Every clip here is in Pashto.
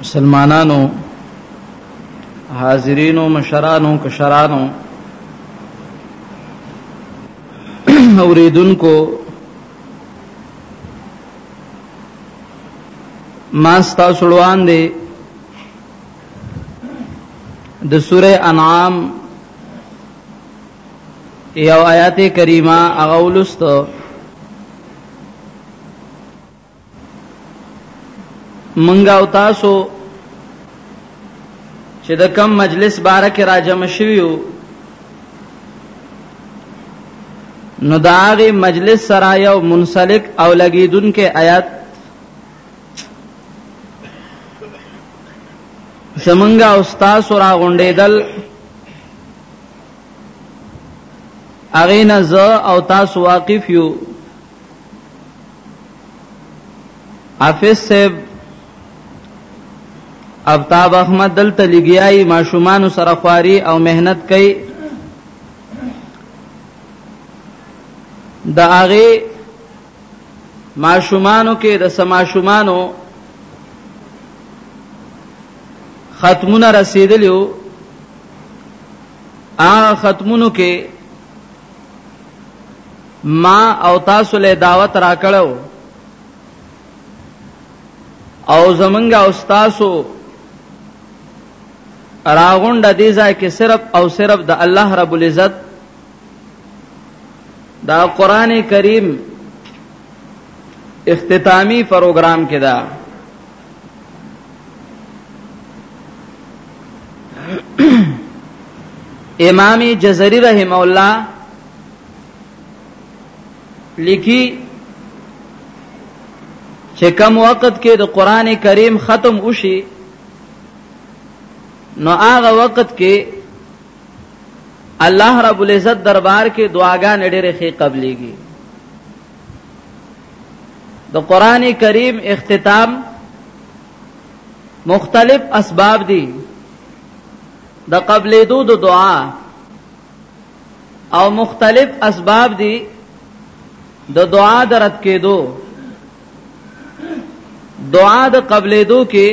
مسلمانانو حاضرینو مشرانو کشرانو اوریدونکو ما ستاسو روان دي د سوره انعام یو آیات کریمه اغولستو منګه او تاسو چې د کم مجلس باره کې راجم شویو نو دا غي مجلس سره یو منسلک او لګیدون کې آیات زمنګا استاد سره غونډېدل اغه نه ز او تاسو واقف یو حافظ صاحب افتاب احمد دلته لګیای ماشومان سره خواري او مهنت کوي د هغه ماشومانو کې د سماشومانو ختمونه رسیدلیو ا ختمونو کې ما او تاسو له دعوت راکړو او زمونږ او تاسو راغونډه دي ځکه صرف او صرف د الله رب العزت دا قران کریم اختتامی پروګرام کې دا امام جزری رحم الله لیکي چې کم وخت کې د قران کریم ختم وشي نو هغه وخت کې الله رب العزت دربار کې دعاګانې ډېرې ښې قبليږي د قران کریم اختتام مختلف اسباب دي د قبلې دو د دعا او مختلف اسباب دي د دعا درت کېدو دعا د قبلېدو کې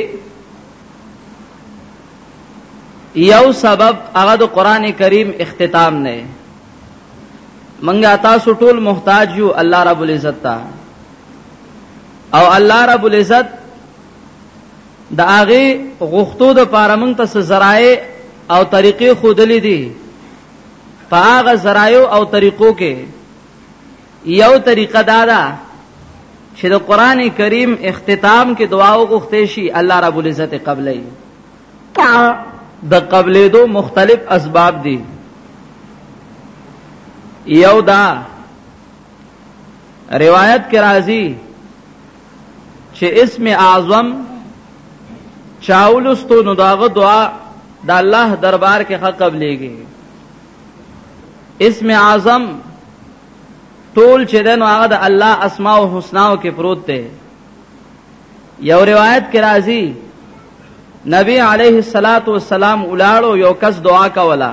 یو سبب هغه د قران کریم اختتام نه منګه تاسو ټول محتاج یو الله رب العزت ته او الله رب العزت د هغه غوښتو د پاره مونږ ته ذرایع او طریقې خودلې دي په هغه ذرایع او طریقو کې یو طریقه دا ده چې د قران کریم اختتام کې دعا وغوښتې شي الله رب العزت قبلې د قبلې دو مختلف اسباب دي یو دا روایت کې راځي چې اسم اعظم چاولستو نو داغه دعا د الله دربار کې حق قبليږي اسم اعظم ټول چې دنو هغه د الله اسماء او حسناو کې پروت دی یو روایت کې راځي نبی علیه الصلاۃ والسلام ولاړو یو کس دعا کولا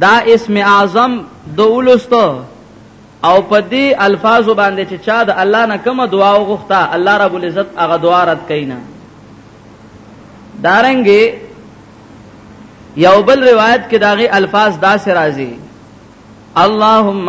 دا اسم اعظم د ولستو او په دې الفاظو باندې چې چا د الله نه کومه دعا وغوښته الله رب العزت هغه دعا رد کینا دارنګي یو بل روایت کې داغه الفاظ داسې راځي اللهم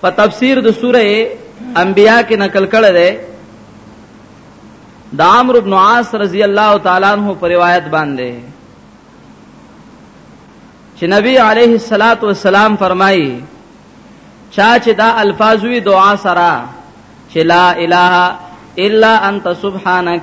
په تفسیر د سوره انبیاء کې نقل کړه ده د عمرو بن عاص رضی الله تعالی عنہ پر روایت باندې چې نبی علیه الصلاۃ والسلام فرمایي چا چې دا الفاظوی دعا سره چې لا اله الا انت سبحانك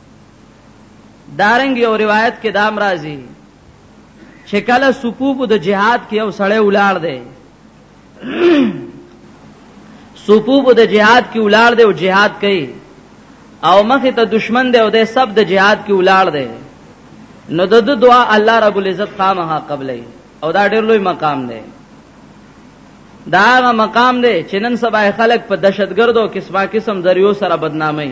دارنګ یو روایت کې دام راځي چې کله صفوف د جهاد کې یو سړی ولاړ دی صفوف د جهاد کې ولاړ دی او جهاد کوي او مخه ته دشمن دی او د سب د جهاد کې ولاړ دی نو د دعا الله رب العزت خامها قبلې او دا ډېر لوی مقام دی دا هغه مقام دی چې نن سبا خلک په دهشتګردو قسمه قسم ذریعو سره بدنامي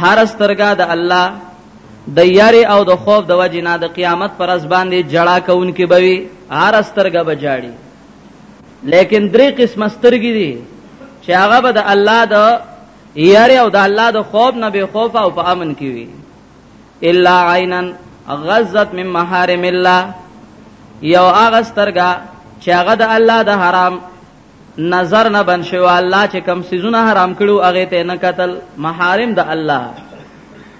هر سترګه د الله د یاري او د خوف د وجې نه د قیامت پر از باندې جړا کوونکې بوي هر سترګه به جاړي لیکن درې قسم سترګې دي چې هغه به د الله د یاري او د الله د خوف نه به خوف او په امن کې وي الا عینا غزت من محارم الله یو هغه سترګه چې هغه د الله د حرام نظر نه بن شو الله چې کم سيزونه حرام کړو هغه ته نه قتل محارم د الله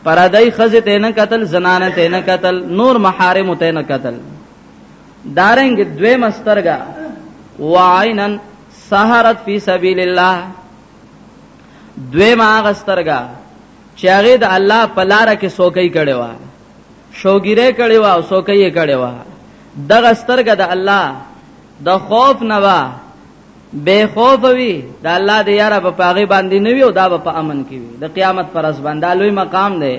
پردای خزه ته نه قتل زنانه ته نه قتل نور محارم ته نه قتل دارنګ دوی مسترګا وعینن سحرت فی سبیل الله دوی ما غسترګا چې هغه د الله په لار کې سوکۍ کړي وا شوګیره کړي وا او سوکۍ کړي وا دغه سترګه د الله د خوف نه وا بے خوف وی د الله د یاره په پاغه باندې نه وی او دا په امن کې وی د قیامت پر اس باندې لوی مقام دی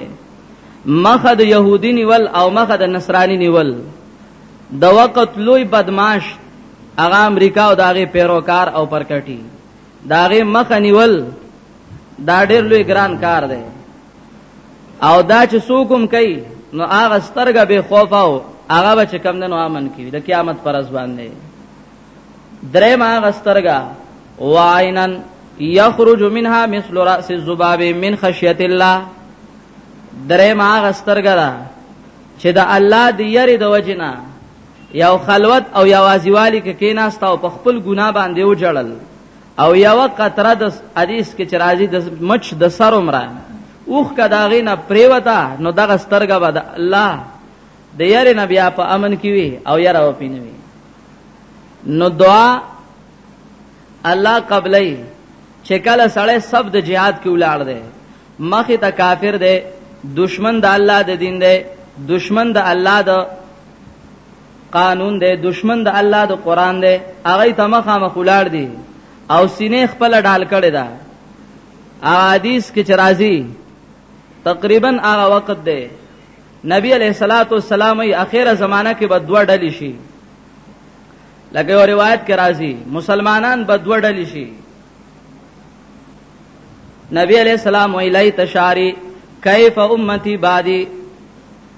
مخه د يهودي نیول او مخه د نصراني نیول د وخت لوی بدمعاش هغه امریکا او داغه پیروکار او پرکټي داغه مخ نیول دا ډېر لوی ګران کار دی او دا چې سوکم کوي نو هغه سترګه به خوف او هغه به چې کم نه نو امن کی د قیامت پر ځ باندې درې ما هغه سترګه وعینن یخرج منها مثل راس الذباب من خشیت الله درې ما هغه سترګه دا چې د الله دی یری د وجنا یو خلوت او یوازیوالی کې کیناستا او په خپل ګناه باندې وجړل او یو قطره د حدیث کې چې راځي د مچ د سر عمره اوخ کداغې نه پریوتا نو دغه سترګه به د الله د یاري نبی په امن کې وي او یاره و پینوي نو دعا الله قبلې چې کله سړی سب د جهاد کې ولاړ دی مخه ته کافر دی دشمن د الله د دین دی دشمن د الله د قانون دی دشمن د الله د قران دی هغه ته مخه مخولار دی او سینې خپل ډال کړی دا حدیث کې چرازی تقریبا هغه وخت دی نبی علیہ الصلات والسلام ای اخیره زمانہ کې به دوه ډلې شي لکه یو روایت کې راځي مسلمانان به دوه ډلې شي نبی علیہ السلام ویلی تشاری کیف امتی بعدی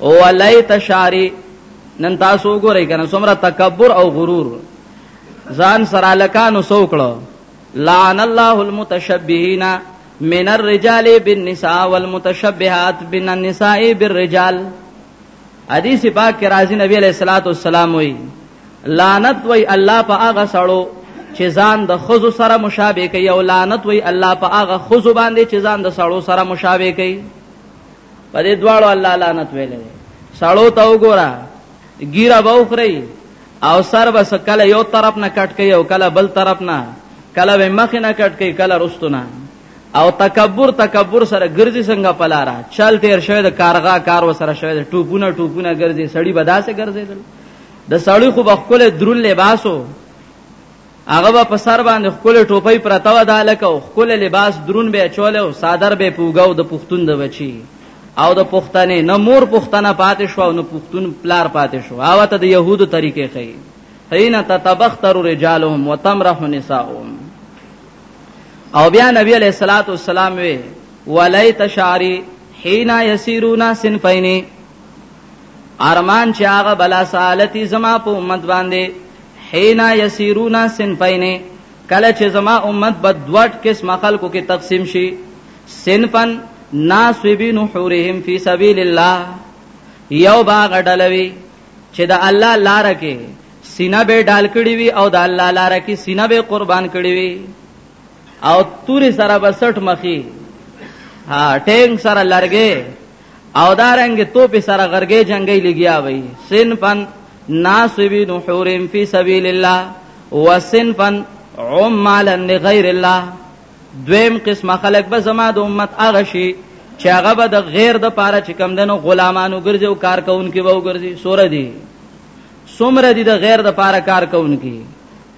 او لیت شاری نن تاسو وګورئ کنه څومره تکبر او غرور ځان سره لکانو سوکړو لعن الله المتشبهین من الرجال بالنساء والمتشبهات بين النساء بالرجال حدیث پاک کې راځي نبی علیہ الصلوۃ والسلام وی لعنت وی الله په هغه سړو چې ځان د خزو سره مشابه کوي او لعنت وی الله په هغه خزو باندې چې ځان د سړو سره مشابه کوي په دې دواړو الله لعنت ویلې سړو ته وګوره ګیره بوخري او سر بس کله یو طرف نه کټ کوي او کله بل طرف نه کله به مخ نه کټ کوي کله رستو نه او تکبر تکبر سره ګرځي څنګه پلارا چل تیر شوی د کارغه کار وسره شوی د ټوپونه ټوپونه ګرځي سړی بداسه ګرځي د سړی خو بخکل درول لباسو هغه به په سر باندې خپل ټوپۍ پرته و دا لکه او خپل لباس درون به چول او صادر به پوګاو د پښتون د بچي او د پښتنې نه مور پښتنه پاتې شو او نه پښتون پلار پاتې شو هغه ته د يهودو طریقې خي حين تتبختر رجالهم وتمرح نساؤهم او بیا نبی علیہ الصلوۃ والسلام وی ولیت شعری حين يسيرون سنفين ارمان چې هغه بلا سالتی زما په امت باندې حینا یسیرونا سنفین کله چې زما امت په دوټ قسم خلکو کې تقسیم شي سنفن ناسبین حورهم فی سبیل الله یو باغ ډلوي چې د الله لار کې سینه به ډال کړی وي او د الله لار کې سینه به قربان کړی وي او توري سره بسټ مخي ها ټینګ سره لرګي او دارنګ توپ سره غرګې جنگي لګیا وي سنفن ناصبین حورم فی سبیل الله وسنفن عمالا لغیر الله دویم قسمه خلق به زما د امت هغه شي چې هغه به د غیر د پاره چې کم دنو غلامانو ګرځي او کار کوونکي به وګرځي سور دي سمر دي د غیر د پاره کار کوونکي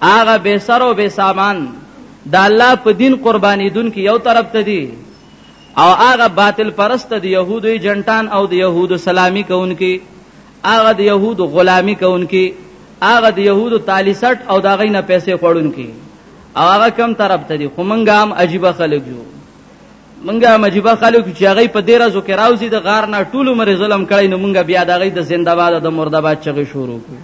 هغه به سر او به سامان د الله په دین قرباني دن کې یو طرف ته دي او هغه باطل پرست د يهودو ایجنټان او د يهودو سلامي کوونکي هغه د يهودو غلامي کوونکي هغه د يهودو تالیسټ او دا غینه پیسې خوړونکي او هغه کم طرف ته دي خو منګه هم عجیب خلک یو منګه هم عجیب خلک چې هغه په ډیره زو کې راوځي د غار نه ټول عمر ظلم کړي نو منګه بیا دغه د زنده‌باد د مرده‌باد چغې شروع کړو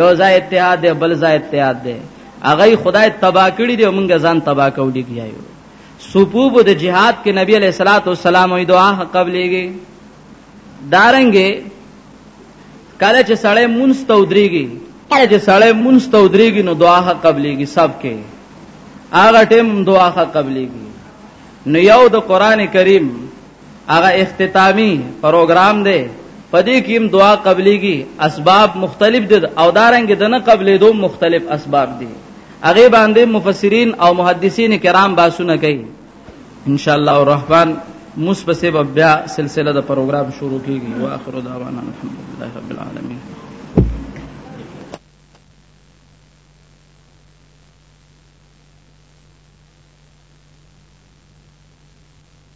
یو ځای اتحاد دی بل ځای اتحاد دی هغه خدای تبا کړی دی منګه ځان تبا کولی کیایو صفوف د جهاد کې نبی علیہ الصلوۃ والسلام وی دعا قبلېږي دارنګې کله چې سړی مونږ ته ودرېږي کله چې سړی مونږ ته ودرېږي نو دعا قبلېږي سب کې هغه ټیم دعا قبلېږي نو یو د قران کریم هغه اختتامی پروګرام دی په دې کې هم دعا قبليږي اسباب مختلف دي او دارنګ د نه قبلې دوه مختلف اسباب دي هغه باندې مفسرین او محدثین کرام باسونه کوي ان شاء الله الرحمن موس په سبب بیا سلسله د پروګرام شروع کیږي واخر دعوانا الحمدلله رب العالمین